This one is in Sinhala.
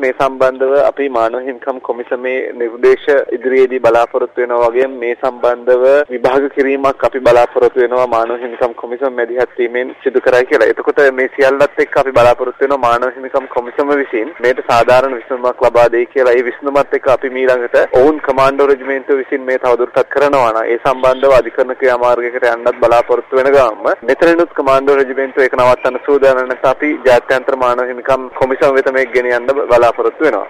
මේ සම්බන්ධව අපි මානව හිමිකම් කොමිසමේ නිර්දේශ ඉදිරියේදී බලාපොරොත්තු වෙනවා වගේම මේ සම්බන්ධව විභාග කිරීමක් අපි බලාපොරොත්තු වෙනවා මානව හිමිකම් කොමිසම මැදිහත් වීමෙන් සිදු කරයි කියලා. එතකොට මේ සියල්ලත් එක්ක අපි බලාපොරොත්තු වෙනවා මානව හිමිකම් කොමිසම විසින් මේට සාධාරණ විසඳුමක් ලබා දෙයි කියලා. ඒ විසඳුමත් එක්ක අපි ඊළඟට ඔවුන් කමාන්ඩෝ රෙජිමෙන්තුව විසින් මේ තවදුරටත් කරනවා නම් ඒ සම්බන්ධව අධිකරණ ක්‍රියාමාර්ගයකට යන්නත් බලාපොරොත්තු වෙන ගමන්ම මෙතනිනුත් කමාන්ඩෝ රෙජිමෙන්තුව ඒක නවත්තන්න සූදානම් නැත්නම් අපි ජාත්‍යන්තර මානව හිමිකම් කොමිසම වෙත මේක ගෙනියන්න බලා බලාපොරොත්තු වෙනවා.